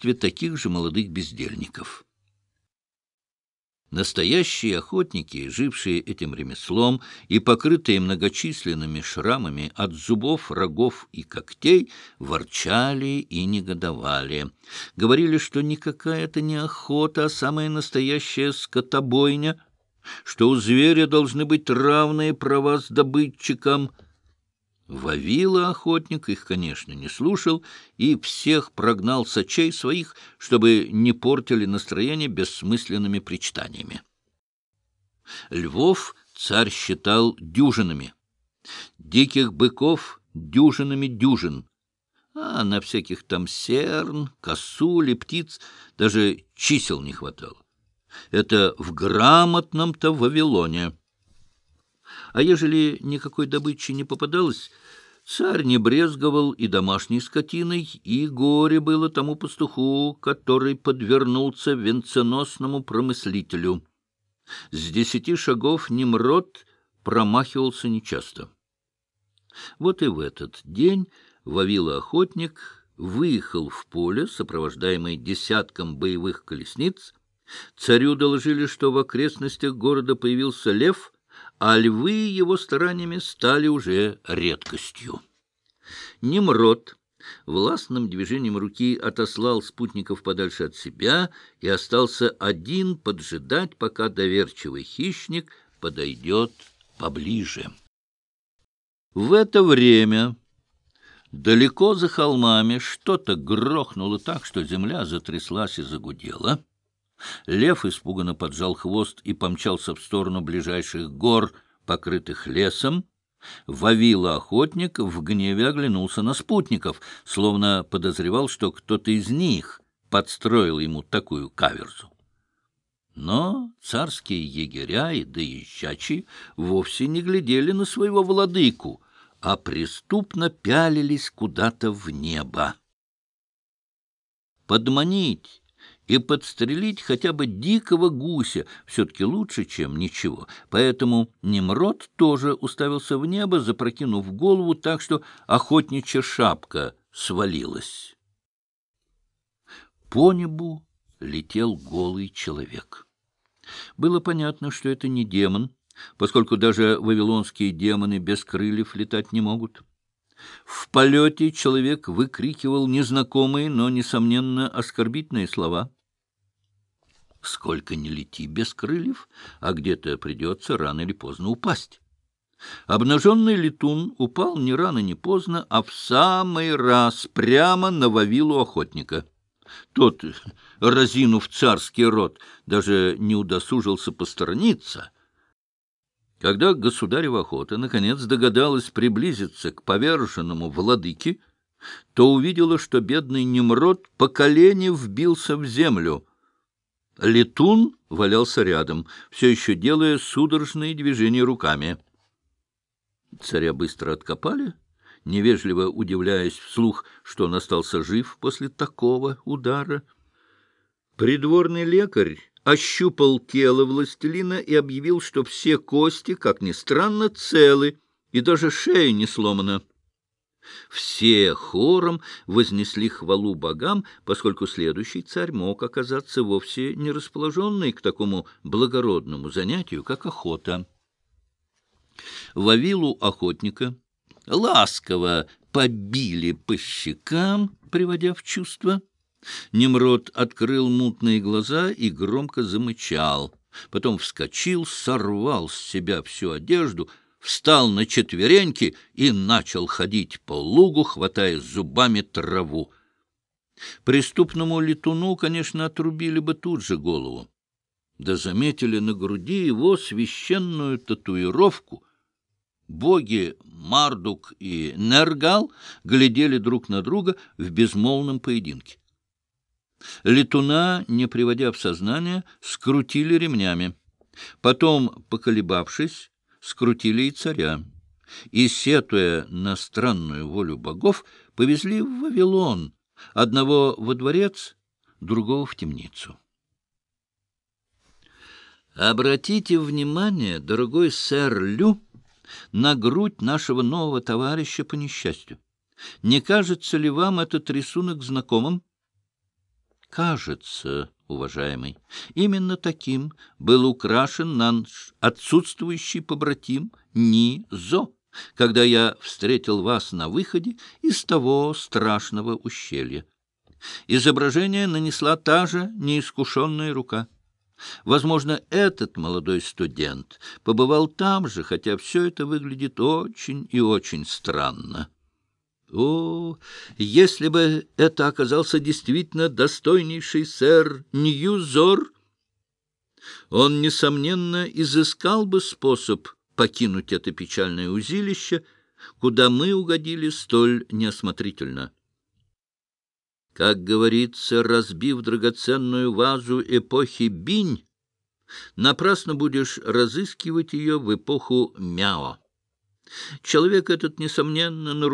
таких же молодых бездельников. Настоящие охотники, жившие этим ремеслом и покрытые многочисленными шрамами от зубов, рогов и когтей, ворчали и негодовали. Говорили, что никакая это не охота, а самая настоящая скотобойня, что у зверя должны быть равные права с добытчиком — Вавила охотник их, конечно, не слушал и всех прогнал с очей своих, чтобы не портили настроение бессмысленными причитаниями. Львов царь считал дюжинами, диких быков — дюжинами дюжин, а на всяких там серн, косули, птиц даже чисел не хватало. Это в грамотном-то Вавилоне. А ежели никакой добычи не попадалось, царь не брезговал и домашней скотиной, и горе было тому пастуху, который подвернулся венценосному промыслителю. С десяти шагов Немрод промахивался нечасто. Вот и в этот день Вавила охотник выехал в поле, сопровождаемый десятком боевых колесниц. Царю доложили, что в окрестностях города появился лев — а львы его стараниями стали уже редкостью. Немрод властным движением руки отослал спутников подальше от себя и остался один поджидать, пока доверчивый хищник подойдет поближе. В это время далеко за холмами что-то грохнуло так, что земля затряслась и загудела. Лев испуганно поджал хвост и помчался в сторону ближайших гор, покрытых лесом. Вавила охотник в гневе оглянулся на спутников, словно подозревал, что кто-то из них подстроил ему такую каверзу. Но царские егеря и доезжачи вовсе не глядели на своего владыку, а преступно пялились куда-то в небо. Подманить и подстрелить хотя бы дикого гуся все-таки лучше, чем ничего. Поэтому Немрод тоже уставился в небо, запрокинув голову так, что охотничья шапка свалилась. По небу летел голый человек. Было понятно, что это не демон, поскольку даже вавилонские демоны без крыльев летать не могут. В полете человек выкрикивал незнакомые, но, несомненно, оскорбительные слова — Сколько ни лети без крыльев, а где-то придется рано или поздно упасть. Обнаженный летун упал ни рано, ни поздно, а в самый раз прямо на Вавилу охотника. Тот, разинув царский рот, даже не удосужился посторониться. Когда государева охота наконец догадалась приблизиться к поверженному владыке, то увидела, что бедный Немрод по колени вбился в землю — Летун валялся рядом, все еще делая судорожные движения руками. Царя быстро откопали, невежливо удивляясь вслух, что он остался жив после такого удара. Придворный лекарь ощупал тело властелина и объявил, что все кости, как ни странно, целы, и даже шея не сломана. Все хором вознесли хвалу богам, поскольку следующий царь мог оказаться вовсе не расположенный к такому благородному занятию, как охота. Вавилу охотника ласково побили по щекам, приводя в чувство. Немрод открыл мутные глаза и громко замычал. Потом вскочил, сорвал с себя всю одежду — встал на четвереньки и начал ходить по лугу, хватая зубами траву. Преступному летуну, конечно, отрубили бы тут же голову. Да заметили на груди его священную татуировку. Боги Мардук и Нергал глядели друг на друга в безмолвном поединке. Летуна, не приводя в сознание, скрутили ремнями. Потом, поколебавшись, скрутили и царя, и, сетуя на странную волю богов, повезли в Вавилон, одного во дворец, другого в темницу. Обратите внимание, дорогой сэр Лю, на грудь нашего нового товарища по несчастью. Не кажется ли вам этот рисунок знакомым? кажется, уважаемый, именно таким был украшен наш отсутствующий побратим Ни-Зо, когда я встретил вас на выходе из того страшного ущелья. Изображение нанесла та же неискушенная рука. Возможно, этот молодой студент побывал там же, хотя все это выглядит очень и очень странно. О, если бы это оказался действительно достойнейший сэр Ньюзор, он, несомненно, изыскал бы способ покинуть это печальное узилище, куда мы угодили столь неосмотрительно. Как говорится, разбив драгоценную вазу эпохи Бинь, напрасно будешь разыскивать ее в эпоху Мяо. Человек этот, несомненно, нарушил